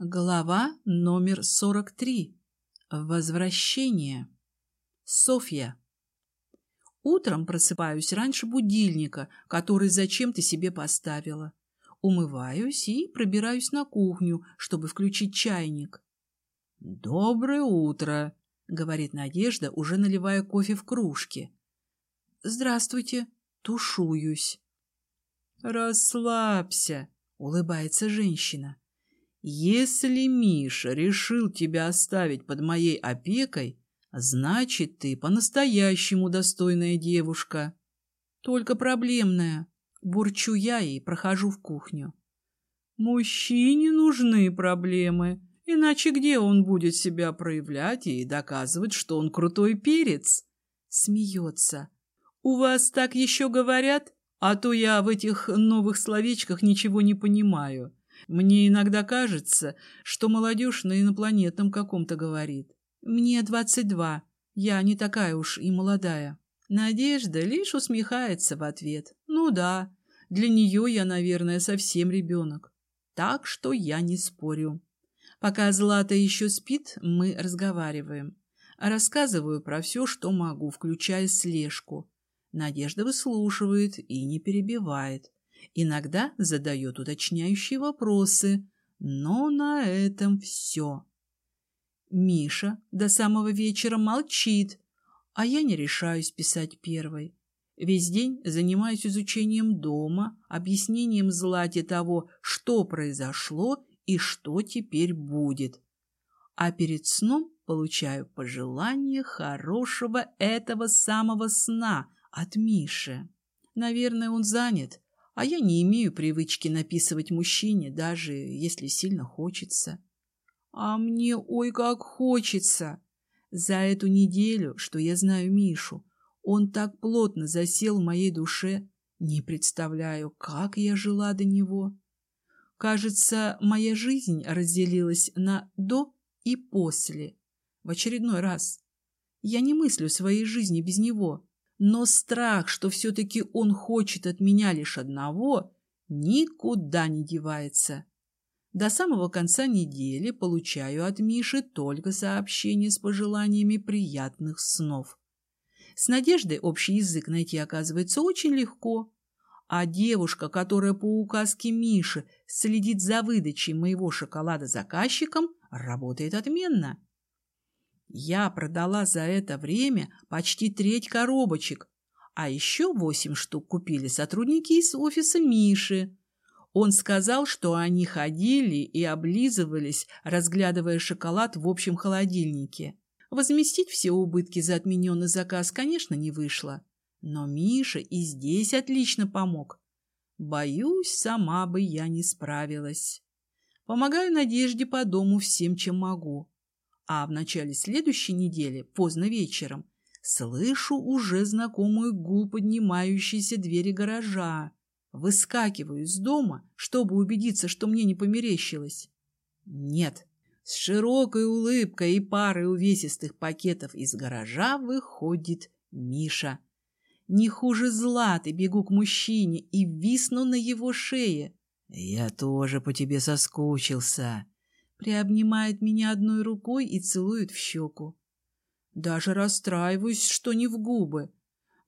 Глава номер 43. Возвращение. Софья. Утром просыпаюсь раньше будильника, который зачем ты себе поставила. Умываюсь и пробираюсь на кухню, чтобы включить чайник. «Доброе утро», — говорит Надежда, уже наливая кофе в кружке. «Здравствуйте. Тушуюсь». «Расслабься», — улыбается женщина. Если Миша решил тебя оставить под моей опекой, значит, ты по-настоящему достойная девушка. Только проблемная. Бурчу я и прохожу в кухню. Мужчине нужны проблемы, иначе где он будет себя проявлять и доказывать, что он крутой перец? Смеется. У вас так еще говорят? А то я в этих новых словечках ничего не понимаю. Мне иногда кажется, что молодежь на инопланетном каком-то говорит. Мне двадцать два, я не такая уж и молодая. Надежда лишь усмехается в ответ. Ну да, для нее я, наверное, совсем ребенок. Так что я не спорю. Пока Злата еще спит, мы разговариваем. Рассказываю про все, что могу, включая слежку. Надежда выслушивает и не перебивает. Иногда задает уточняющие вопросы, но на этом все. Миша до самого вечера молчит, а я не решаюсь писать первой. Весь день занимаюсь изучением дома, объяснением Злате того, что произошло и что теперь будет. А перед сном получаю пожелание хорошего этого самого сна от Миши. Наверное, он занят, а я не имею привычки написывать мужчине, даже если сильно хочется. А мне ой как хочется. За эту неделю, что я знаю Мишу, он так плотно засел в моей душе, не представляю, как я жила до него. Кажется, моя жизнь разделилась на «до» и «после». В очередной раз. Я не мыслю своей жизни без него. Но страх, что все-таки он хочет от меня лишь одного, никуда не девается. До самого конца недели получаю от Миши только сообщения с пожеланиями приятных снов. С Надеждой общий язык найти оказывается очень легко. А девушка, которая по указке Миши следит за выдачей моего шоколада заказчикам, работает отменно. Я продала за это время почти треть коробочек, а еще восемь штук купили сотрудники из офиса Миши. Он сказал, что они ходили и облизывались, разглядывая шоколад в общем холодильнике. Возместить все убытки за отмененный заказ, конечно, не вышло. Но Миша и здесь отлично помог. Боюсь, сама бы я не справилась. Помогаю Надежде по дому всем, чем могу. А в начале следующей недели, поздно вечером, слышу уже знакомую гул поднимающейся двери гаража. Выскакиваю из дома, чтобы убедиться, что мне не померещилось. Нет, с широкой улыбкой и парой увесистых пакетов из гаража выходит Миша. Не хуже Златы бегу к мужчине и висну на его шее. «Я тоже по тебе соскучился», приобнимает меня одной рукой и целует в щеку. Даже расстраиваюсь, что не в губы.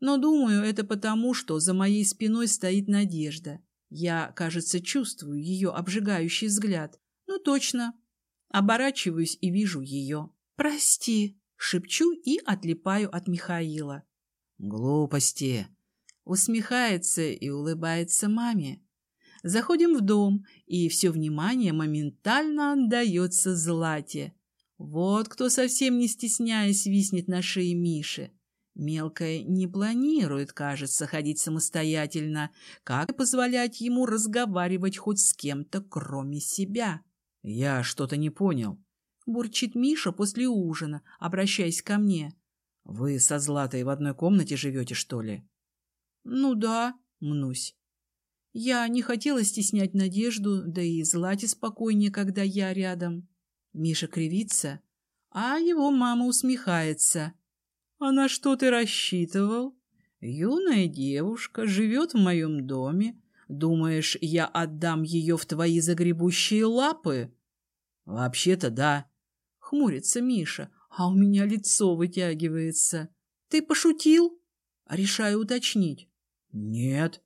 Но думаю, это потому, что за моей спиной стоит Надежда. Я, кажется, чувствую ее обжигающий взгляд. Ну, точно. Оборачиваюсь и вижу ее. «Прости», — шепчу и отлипаю от Михаила. «Глупости», — усмехается и улыбается маме. Заходим в дом, и все внимание моментально отдается Злате. Вот кто совсем не стесняясь виснет на шее Миши. Мелкая не планирует, кажется, ходить самостоятельно, как позволять ему разговаривать хоть с кем-то, кроме себя. «Я что-то не понял», — бурчит Миша после ужина, обращаясь ко мне. «Вы со Златой в одной комнате живете, что ли?» «Ну да», — мнусь. Я не хотела стеснять Надежду, да и Злате спокойнее, когда я рядом. Миша кривится, а его мама усмехается. «А на что ты рассчитывал? Юная девушка живет в моем доме. Думаешь, я отдам ее в твои загребущие лапы?» Вообще-то да. Хмурится Миша, а у меня лицо вытягивается. Ты пошутил? Решаю уточнить. Нет.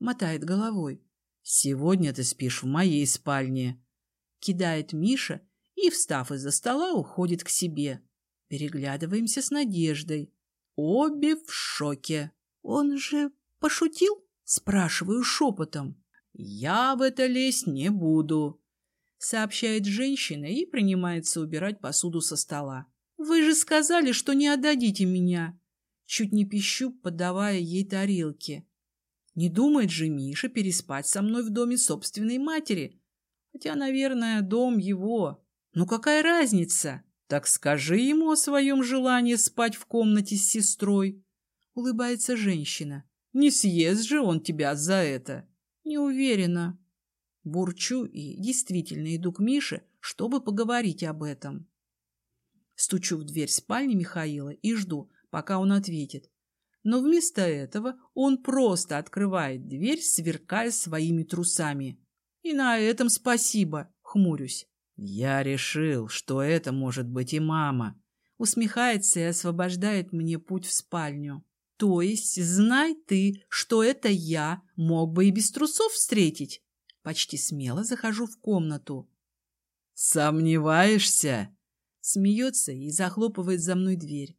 Мотает головой. Сегодня ты спишь в моей спальне. Кидает Миша и, встав из-за стола, уходит к себе. Переглядываемся с Надеждой. Обе в шоке. Он же пошутил? Спрашиваю шепотом. Я в это лезть не буду. Сообщает женщина и принимается убирать посуду со стола. Вы же сказали, что не отдадите меня. Чуть не пищу, подавая ей тарелки. Не думает же Миша переспать со мной в доме собственной матери. Хотя, наверное, дом его. Ну какая разница? Так скажи ему о своем желании спать в комнате с сестрой. Улыбается женщина. Не съест же он тебя за это. Не уверена. Бурчу и действительно иду к Мише, чтобы поговорить об этом. Стучу в дверь спальни Михаила и жду, пока он ответит. Но вместо этого он просто открывает дверь, сверкая своими трусами. И на этом спасибо, хмурюсь. «Я решил, что это может быть и мама», усмехается и освобождает мне путь в спальню. «То есть, знай ты, что это я мог бы и без трусов встретить?» Почти смело захожу в комнату. «Сомневаешься?» Смеется и захлопывает за мной дверь.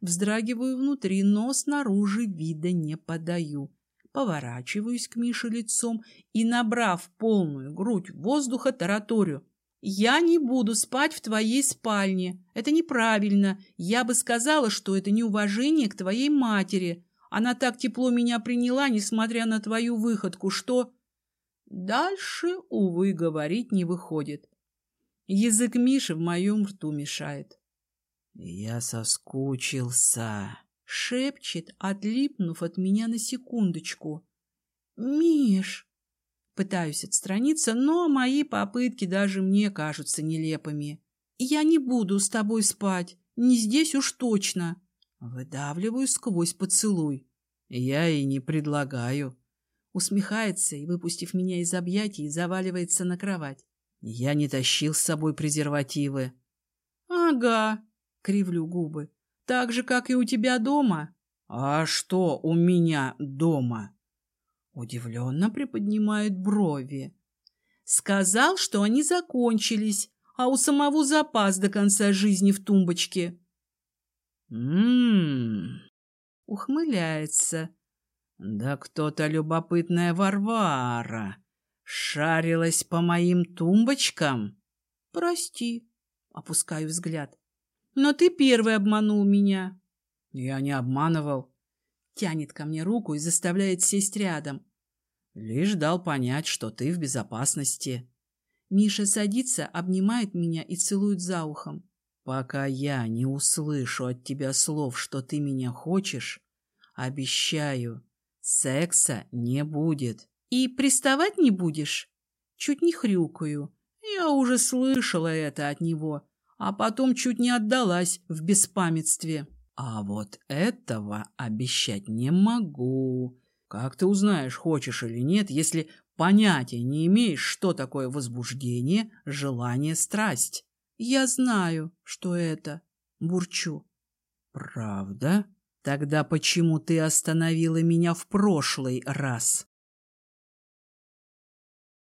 Вздрагиваю внутри, но снаружи вида не подаю. Поворачиваюсь к Мише лицом и, набрав полную грудь воздуха, тараторю. «Я не буду спать в твоей спальне. Это неправильно. Я бы сказала, что это неуважение к твоей матери. Она так тепло меня приняла, несмотря на твою выходку, что...» Дальше, увы, говорить не выходит. Язык Миши в моем рту мешает. «Я соскучился», — шепчет, отлипнув от меня на секундочку. «Миш!» Пытаюсь отстраниться, но мои попытки даже мне кажутся нелепыми. «Я не буду с тобой спать, не здесь уж точно!» Выдавливаю сквозь поцелуй. «Я и не предлагаю». Усмехается и, выпустив меня из объятий, заваливается на кровать. «Я не тащил с собой презервативы». «Ага», — кривлю губы. «Так же, как и у тебя дома». «А что у меня дома?» Удивленно приподнимает брови. Сказал, что они закончились, а у самого запас до конца жизни в тумбочке. Ммм, ухмыляется. Да кто-то любопытная Варвара шарилась по моим тумбочкам. Прости, опускаю взгляд. Но ты первый обманул меня. Я не обманывал тянет ко мне руку и заставляет сесть рядом. Лишь дал понять, что ты в безопасности. Миша садится, обнимает меня и целует за ухом. Пока я не услышу от тебя слов, что ты меня хочешь, обещаю, секса не будет. И приставать не будешь? Чуть не хрюкаю. Я уже слышала это от него, а потом чуть не отдалась в беспамятстве. А вот этого обещать не могу. Как ты узнаешь, хочешь или нет, если понятия не имеешь, что такое возбуждение, желание, страсть? Я знаю, что это. Бурчу. Правда? Тогда почему ты остановила меня в прошлый раз?